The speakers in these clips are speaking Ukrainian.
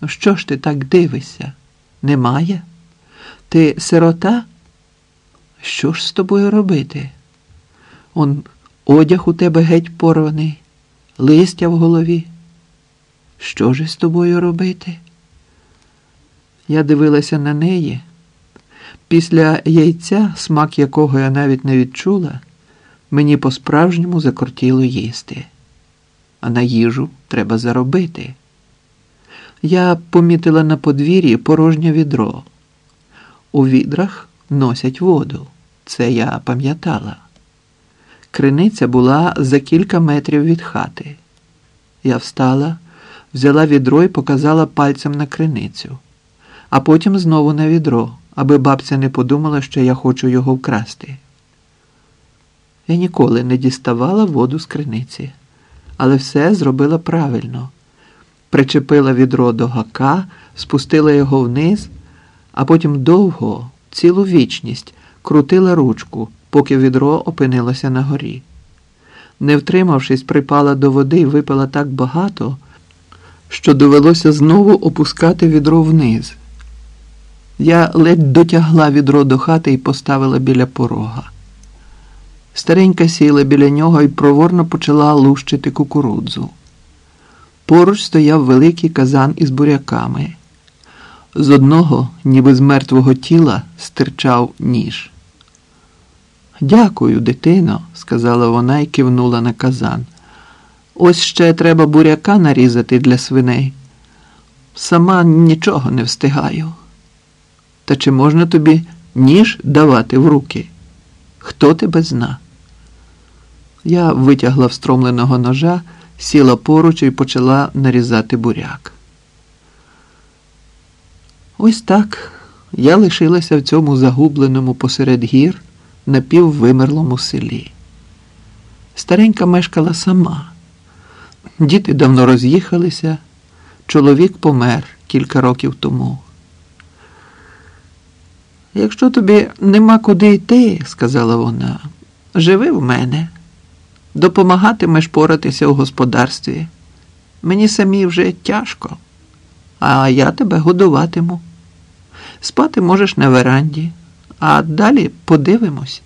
Ну, що ж ти так дивишся? Немає? Ти сирота? Що ж з тобою робити? Он одяг у тебе геть порваний, листя в голові. Що ж з тобою робити? Я дивилася на неї. Після яйця, смак якого я навіть не відчула, мені по-справжньому закортіло їсти. А на їжу треба заробити. Я помітила на подвір'ї порожнє відро. У відрах носять воду. Це я пам'ятала. Криниця була за кілька метрів від хати. Я встала, взяла відро і показала пальцем на криницю, а потім знову на відро, аби бабця не подумала, що я хочу його вкрасти. Я ніколи не діставала воду з криниці, але все зробила правильно. Причепила відро до гака, спустила його вниз, а потім довго, цілу вічність, крутила ручку, поки відро опинилося на горі. Не втримавшись, припала до води і випила так багато, що довелося знову опускати відро вниз. Я ледь дотягла відро до хати і поставила біля порога. Старенька сіла біля нього і проворно почала лущити кукурудзу. Поруч стояв великий казан із буряками. З одного, ніби з мертвого тіла, стирчав ніж. Дякую, дитино, сказала вона і кивнула на казан. Ось ще треба буряка нарізати для свиней. Сама нічого не встигаю. Та чи можна тобі ніж давати в руки? Хто тебе зна? Я витягла встромленого ножа, сіла поруч і почала нарізати буряк. Ось так я лишилася в цьому загубленому посеред гір напіввимерлому селі. Старенька мешкала сама. Діти давно роз'їхалися, чоловік помер кілька років тому. Якщо тобі нема куди йти, сказала вона, живи в мене, допомагатимеш поратися у господарстві. Мені самі вже тяжко, а я тебе годуватиму. Спати можеш на веранді, а далі подивимось.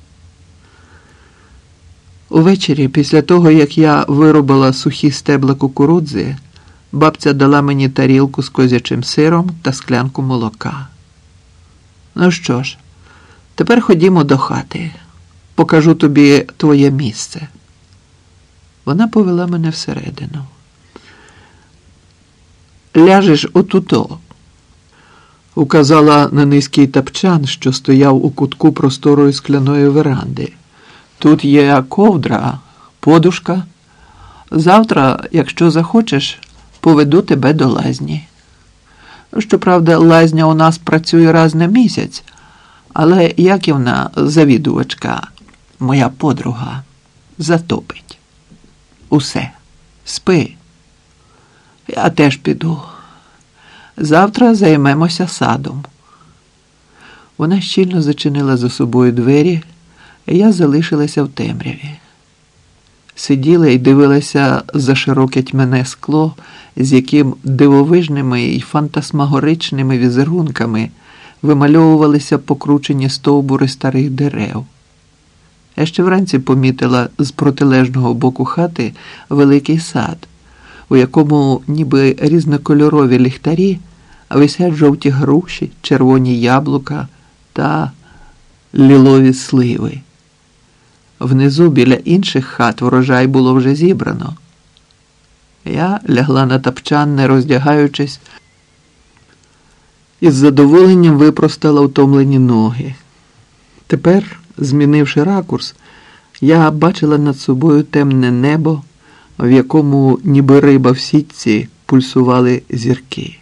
Увечері, після того, як я виробила сухі стебла кукурудзи, бабця дала мені тарілку з козячим сиром та склянку молока. Ну що ж, тепер ходімо до хати, покажу тобі твоє місце. Вона повела мене всередину. Ляжеш отуто, указала на низький тапчан, що стояв у кутку просторої скляної веранди. Тут є ковдра, подушка. Завтра, якщо захочеш, поведу тебе до лазні. Щоправда, лазня у нас працює раз на місяць, але Яківна, завідувачка, моя подруга, затопить. Усе, спи. Я теж піду. Завтра займемося садом. Вона щільно зачинила за собою двері, і я залишилася в темряві. Сиділа і дивилася за широке тьмене скло, з яким дивовижними і фантасмагоричними візерунками вимальовувалися покручені стовбури старих дерев. Я ще вранці помітила з протилежного боку хати великий сад, у якому ніби різнокольорові ліхтарі висять жовті груші, червоні яблука та лілові сливи. Внизу біля інших хат врожай було вже зібрано. Я лягла на тапчан, не роздягаючись, і з задоволенням випростала втомлені ноги. Тепер, змінивши ракурс, я бачила над собою темне небо, в якому, ніби риба в сітці, пульсували зірки.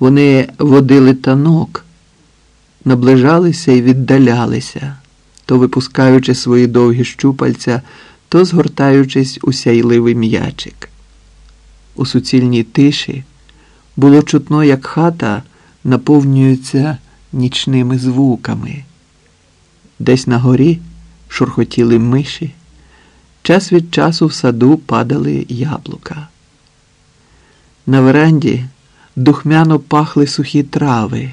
Вони водили танок, наближалися і віддалялися то випускаючи свої довгі щупальця, то згортаючись у сяйливий м'ячик. У суцільній тиші було чутно, як хата наповнюється нічними звуками. Десь на горі шурхотіли миші, час від часу в саду падали яблука. На веранді духмяно пахли сухі трави.